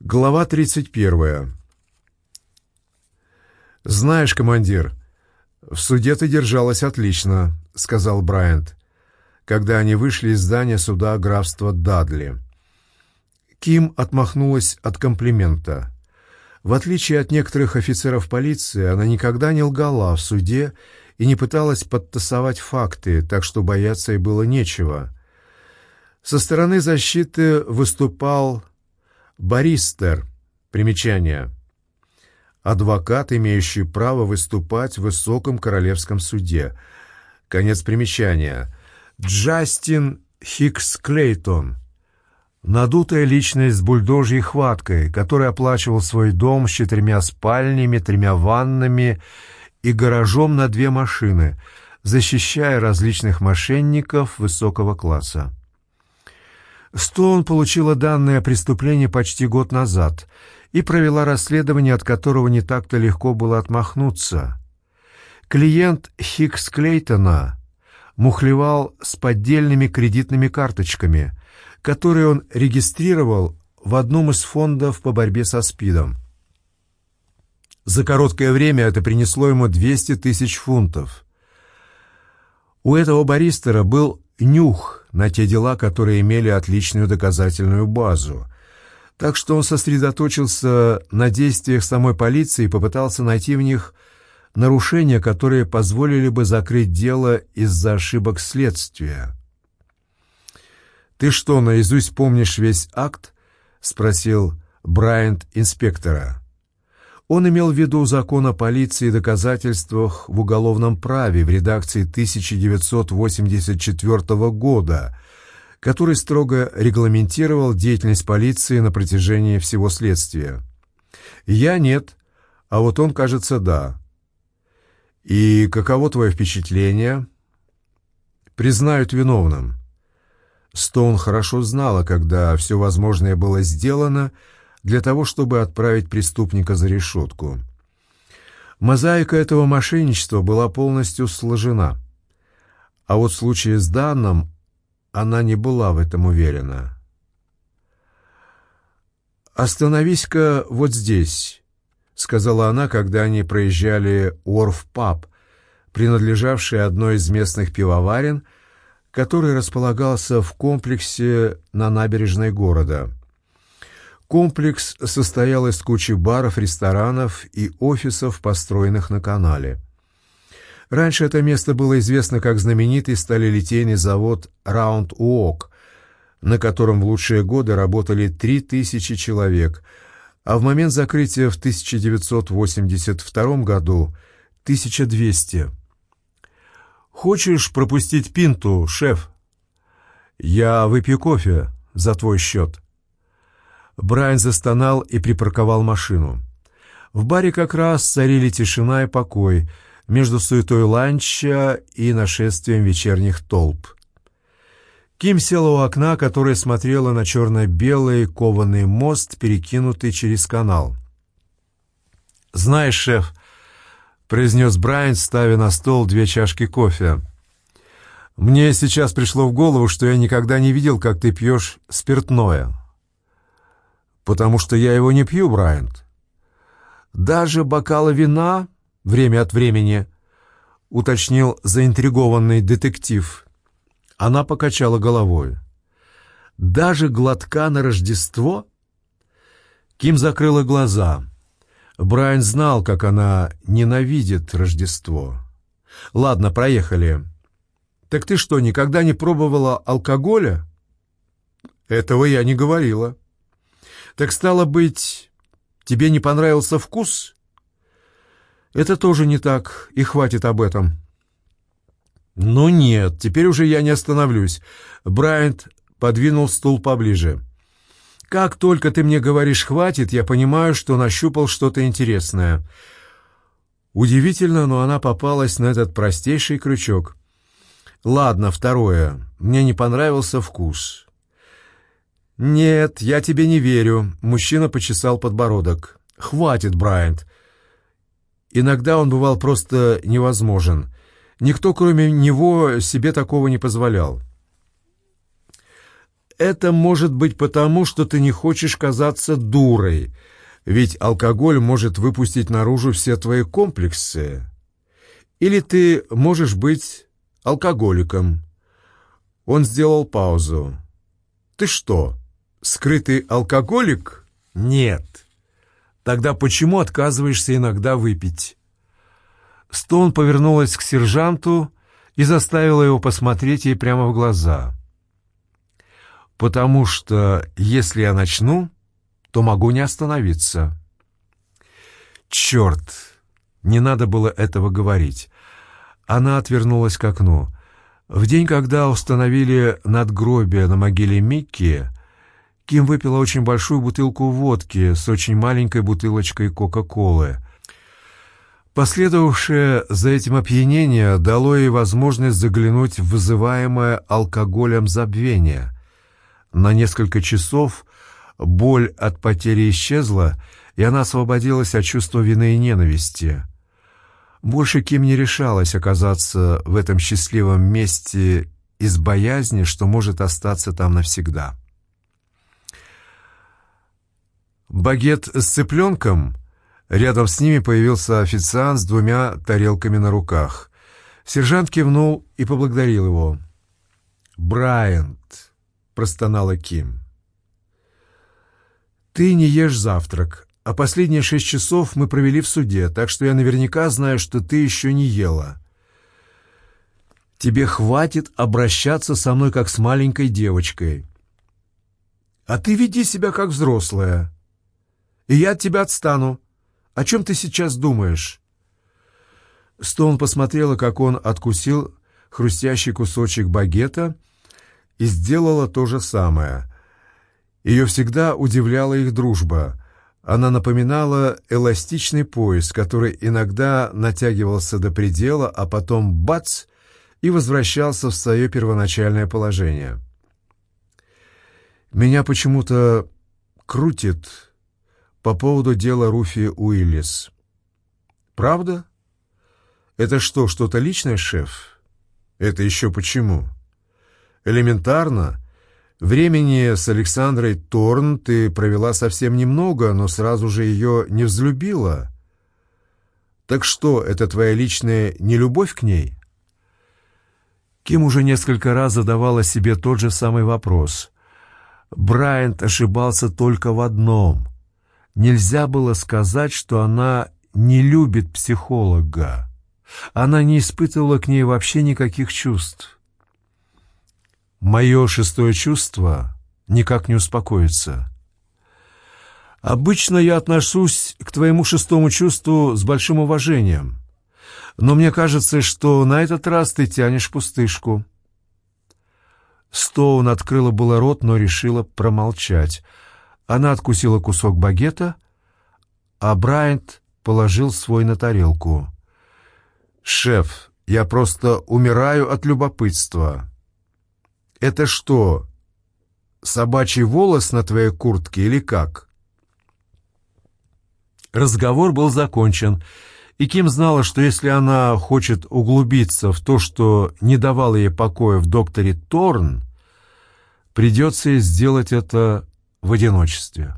Глава 31. «Знаешь, командир, в суде ты держалась отлично», — сказал Брайант, когда они вышли из здания суда графства Дадли. Ким отмахнулась от комплимента. В отличие от некоторых офицеров полиции, она никогда не лгала в суде и не пыталась подтасовать факты, так что бояться ей было нечего. Со стороны защиты выступал Баристер. Примечание. Адвокат, имеющий право выступать в высоком королевском суде. Конец примечания. Джастин Хикс Клейтон. Надутая личность с бульдожьей хваткой, который оплачивал свой дом с четырьмя спальнями, тремя ваннами и гаражом на две машины, защищая различных мошенников высокого класса. Стоун получила данные о преступлении почти год назад и провела расследование, от которого не так-то легко было отмахнуться. Клиент Хикс Клейтона мухлевал с поддельными кредитными карточками, которые он регистрировал в одном из фондов по борьбе со СПИДом. За короткое время это принесло ему 200 тысяч фунтов. У этого баристера был нюх на те дела, которые имели отличную доказательную базу. Так что он сосредоточился на действиях самой полиции и попытался найти в них нарушения, которые позволили бы закрыть дело из-за ошибок следствия. «Ты что, наизусть помнишь весь акт?» — спросил Брайант инспектора. Он имел в виду закон о полиции и доказательствах в уголовном праве в редакции 1984 года, который строго регламентировал деятельность полиции на протяжении всего следствия. Я нет, а вот он, кажется, да. И каково твое впечатление? Признают виновным. Стоун хорошо знала, когда все возможное было сделано, для того, чтобы отправить преступника за решетку. Мозаика этого мошенничества была полностью сложена. А вот в случае с Данном она не была в этом уверена. «Остановись-ка вот здесь», — сказала она, когда они проезжали Уорф-паб, принадлежавший одной из местных пивоварен, который располагался в комплексе на набережной города. Комплекс состоял из кучи баров, ресторанов и офисов, построенных на канале. Раньше это место было известно как знаменитый сталелитейный завод «Раунд Уок», на котором в лучшие годы работали 3000 человек, а в момент закрытия в 1982 году — 1200. «Хочешь пропустить пинту, шеф?» «Я выпью кофе за твой счет». Брайан застонал и припарковал машину. В баре как раз царили тишина и покой между суетой ланча и нашествием вечерних толп. Ким села у окна, которое смотрело на черно-белый кованый мост, перекинутый через канал. «Знаешь, шеф», — произнес Брайан, ставя на стол две чашки кофе, — «мне сейчас пришло в голову, что я никогда не видел, как ты пьешь спиртное». «Потому что я его не пью, Брайант». «Даже бокала вина время от времени», — уточнил заинтригованный детектив. Она покачала головой. «Даже глотка на Рождество?» Ким закрыла глаза. Брайан знал, как она ненавидит Рождество. «Ладно, проехали. Так ты что, никогда не пробовала алкоголя?» «Этого я не говорила». Так стало быть, тебе не понравился вкус? Это тоже не так, и хватит об этом. Ну нет, теперь уже я не остановлюсь. Брайант подвинул стул поближе. Как только ты мне говоришь «хватит», я понимаю, что нащупал что-то интересное. Удивительно, но она попалась на этот простейший крючок. Ладно, второе. Мне не понравился вкус. «Нет, я тебе не верю», — мужчина почесал подбородок. «Хватит, Брайант». Иногда он бывал просто невозможен. Никто, кроме него, себе такого не позволял. это может быть потому, что ты не хочешь казаться дурой, ведь алкоголь может выпустить наружу все твои комплексы. Или ты можешь быть алкоголиком. Он сделал паузу. Ты что, скрытый алкоголик? Нет. Тогда почему отказываешься иногда выпить? Стоун повернулась к сержанту и заставила его посмотреть ей прямо в глаза. «Потому что, если я начну, то могу не остановиться». «Черт! Не надо было этого говорить». Она отвернулась к окну. В день, когда установили надгробие на могиле Микки, Ким выпила очень большую бутылку водки с очень маленькой бутылочкой Кока-Колы. Последовавшее за этим опьянение дало ей возможность заглянуть в вызываемое алкоголем забвение. На несколько часов боль от потери исчезла, и она освободилась от чувства вины и ненависти. Больше Ким не решалась оказаться в этом счастливом месте из боязни, что может остаться там навсегда. Багет с цыпленком. Рядом с ними появился официант с двумя тарелками на руках. Сержант кивнул и поблагодарил его. «Брайант», — простонала Ким. «Ты не ешь завтрак, а последние шесть часов мы провели в суде, так что я наверняка знаю, что ты еще не ела. Тебе хватит обращаться со мной, как с маленькой девочкой. А ты веди себя, как взрослая. И я от тебя отстану. О чем ты сейчас думаешь?» Стоун посмотрела, как он откусил хрустящий кусочек багета и сделала то же самое. Ее всегда удивляла их дружба — она напоминала эластичный пояс, который иногда натягивался до предела, а потом бац и возвращался в свое первоначальное положение. Меня почему-то крутит по поводу дела Руфи Уиллис. Правда? Это что, что-то личное, шеф? Это еще почему? Элементарно. Времени с Александрой Торн ты провела совсем немного, но сразу же ее не взлюбила. Так что, это твоя личная нелюбовь к ней? Ким уже несколько раз задавала себе тот же самый вопрос. Брайант ошибался только в одном. Нельзя было сказать, что она не любит психолога. Она не испытывала к ней вообще никаких чувств. Мое шестое чувство никак не успокоится. Обычно я отношусь к твоему шестому чувству с большим уважением, но мне кажется, что на этот раз ты тянешь пустышку. Стоун открыла было рот, но решила промолчать. Она откусила кусок багета, а Брайант положил свой на тарелку. «Шеф, я просто умираю от любопытства». «Это что, собачий волос на твоей куртке или как?» Разговор был закончен, и Ким знала, что если она хочет углубиться в то, что не давало ей покоя в докторе Торн, придется сделать это в одиночестве.